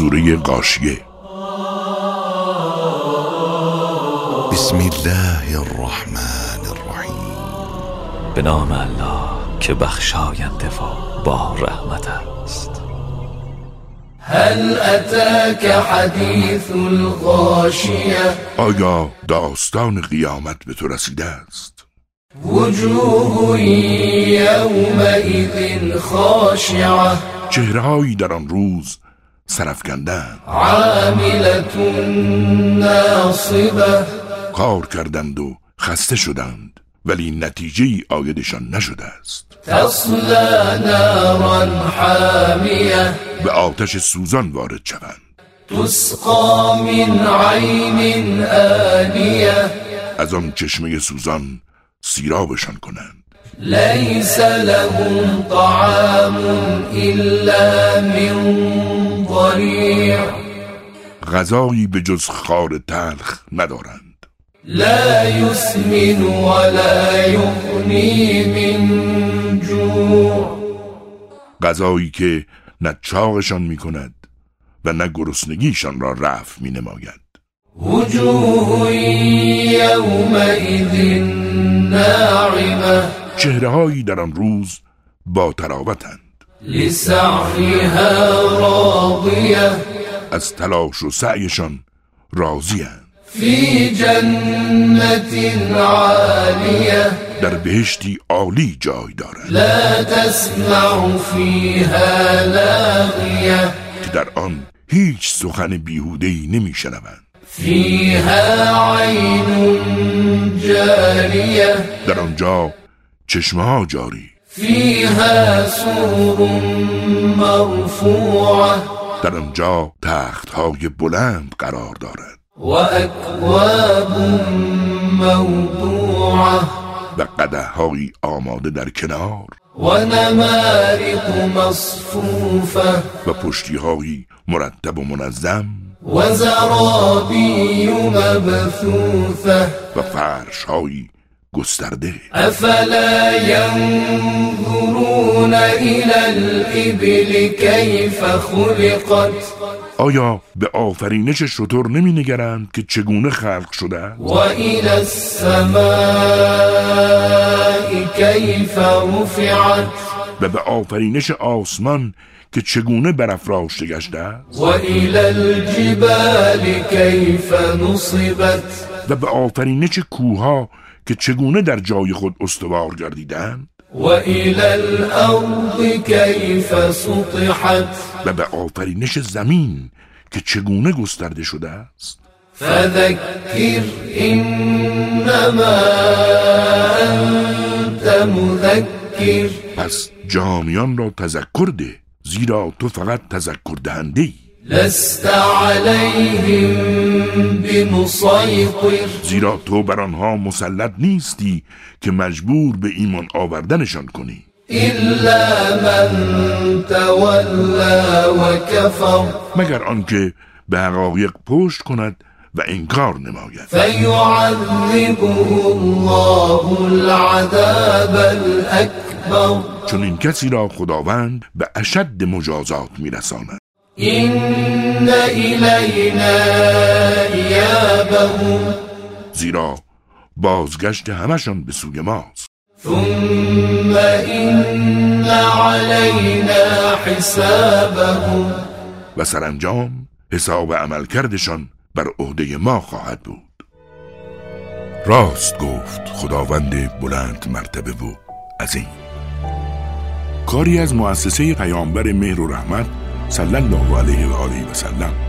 سوره قاشیه بسم الله الرحمن الرحیم. به نام الله که بخشاینده و با رحمت است. هل اتاك حدیث الغاشیه؟ آیا داستان قیامت به تو رسیده است؟ وجوه یومئذ خاشعه. چهرههایی در آن روز سرفکندند عاملة ناصبه. کار کردند و خسته شدند ولی نتیجه ای آیدشان نشده است. تصلى نارا حامیه به آتش سوزان وارد شوند. تسقى من عین آنیه از آن چشمه سوزان سیرابشان کنند. ليس لهم طعام إلا من ضريع غذایی به جز خار تلخ ندارند. لا يسمن ولا يغني من جوع. غذایی که نه چاقشان می کند و نه گرسنگیشان را رفع می نماید وجوه يومئذ ناعمة. چهرههایی در آن روز با تراوتند. لسعيها راضية از تلاش و سعیشان راضیند في جنة عالية در بهشتی عالی جای دارند. لا تسمع فيها لاغية که در آن هیچ سخن بیهوده‌ای نمیشنوند. فيها عين جارية در آنجا چشمه ها جاری. فيها سور مرفوعة. در آنجا تخت های بلند قرار دارد. وأكواب موضوعة. و قده های آماده در کنار. ونمارق مصفوفة. و پشتی های مرتب و منظم. وزرابي مبثوثة. و فرش های گسترده ينظرون إلى الإبل كيف خلقت؟ آیا به آفرینش شطور نمی نگرند که چگونه خلق شده؟ است؟ وإلى السماء كيف رفعت؟ و به آفرینش آسمان که چگونه برافراشته گشته؟ است وإلى الجبال كيف نصبت؟ و به آفرینش کوها که چگونه در جای خود استوار گردیدند؟ وإلى الأرض كيف سطحت؟ و به آفرینش زمین که چگونه گسترده شده است. فذكر إنما أنت مذكر پس جامیان را تذکر ده زیرا تو فقط تذکر دهنده ای لست عليهم بمسيطر. زیرا تو بر آنها مسلط نیستی که مجبور به ایمان آوردنشان کنی. إلا من تولى وكفر. مگر آنکه به حقایق پشت کند و انکار نماید. فيعذبه الله العذاب الأكبر چون این کسی را خداوند به اشد مجازات میرساند. إن إلينا إيابهم زیرا بازگشت همشان به سوی ماست. ثم إن علينا حسابهم و سرانجام حساب عملکردشان بر عهده ما خواهد بود. راست گفت خداوند بلند مرتبه و عظیم. کاری از مؤسسه پیامبر مهر و رحمت صلی الله علیه و آله و سلم